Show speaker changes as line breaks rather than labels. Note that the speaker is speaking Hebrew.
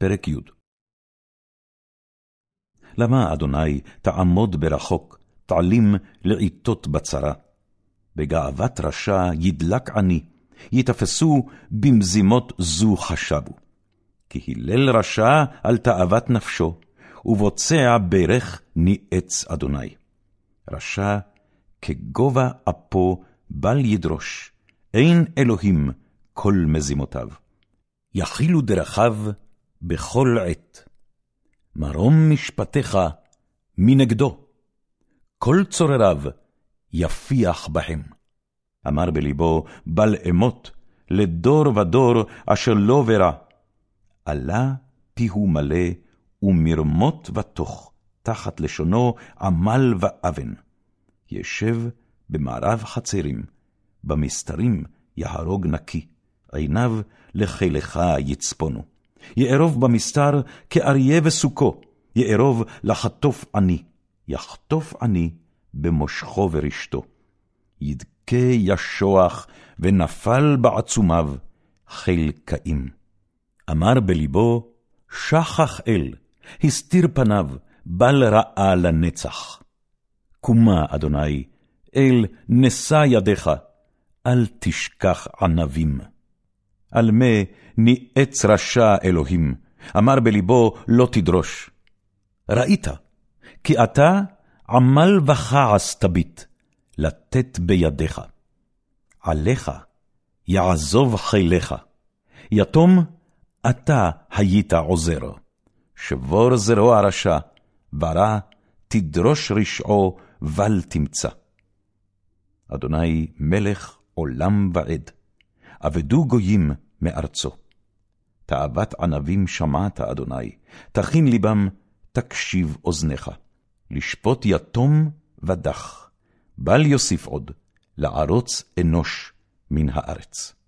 פרק י. למה, אדוני, תעמוד ברחוק, תעלים לעיתות בצרה? בגאוות רשע ידלק עני, יתפסו במזימות זו חשבו. כי הלל רשע על תאוות נפשו, ובוצע ברך ניאץ אדוני. רשע כגובה אפו בל ידרוש, אין אלוהים כל מזימותיו. יכילו דרכיו בכל עת. מרום משפטיך מנגדו. כל צורריו יפיח בהם. אמר בלבו, בל אמות, לדור ודור אשר לא ברע. עלה פיהו מלא, ומרמות ותוך, תחת לשונו עמל ואבן. ישב במערב חצרים, במסתרים יהרוג נקי, עיניו לחילך יצפונו. יארוב במסתר כאריה וסוכו, יארוב לחטוף עני, יחטוף עני במושכו ורשתו. ידכה ישוח, ונפל בעצומיו, חיל קאים. אמר בלבו, שכח אל, הסתיר פניו, בל רעה לנצח. קומה, אדוני, אל נשא ידיך, אל תשכח ענבים. על מה ניאץ רשע אלוהים, אמר בלבו לא תדרוש. ראית, כי אתה עמל וכעס תביט, לתת בידיך. עליך יעזוב חיליך, יתום אתה היית עוזר. שבור זרוע רשע, ורע תדרוש רשעו, בל תמצא. אדוני מלך עולם ועד, אבדו גויים מארצו. תאוות ענבים שמעת, אדוני, תכין ליבם, תקשיב אוזניך. לשפוט יתום ודח, בל יוסיף עוד, לערוץ אנוש מן הארץ.